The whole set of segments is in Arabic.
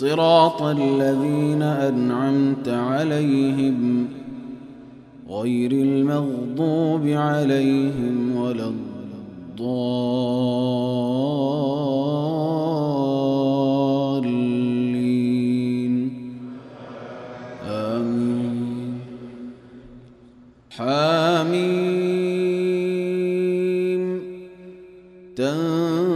صراط الذين أنعمت عليهم غير المغضوب عليهم ولا الضالين. آمين. حاميم تنزيل.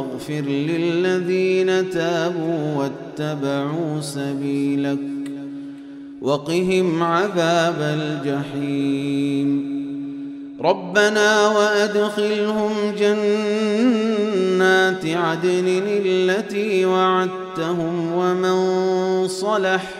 فاغفر للذين تابوا واتبعوا سبيلك وقهم عذاب الجحيم. ربنا وأدخلهم جنات عدن التي وعدتهم ومن صلح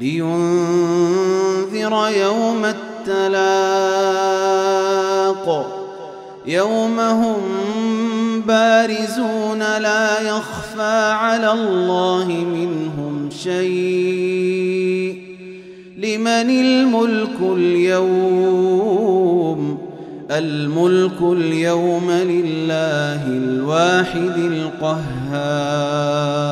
لينذر يوم التلاق. يوم هم بارزون لا يخفى على الله منهم شيء. لمن الملك اليوم؟ الملك اليوم لله الواحد القهار.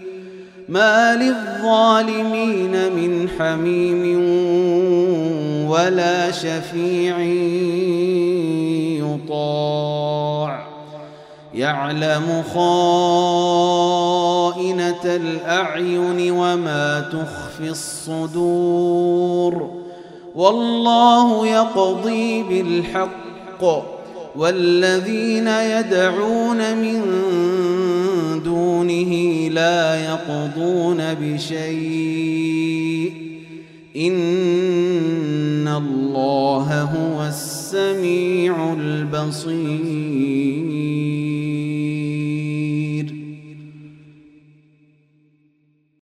ما للظالمين من حميم ولا شفيع يطاع. يعلم خائنة الأعين وما تخفي الصدور. والله يقضي بالحق. والذين يدعون من دونه لا يقضون بشيء. إن الله هو السميع البصير.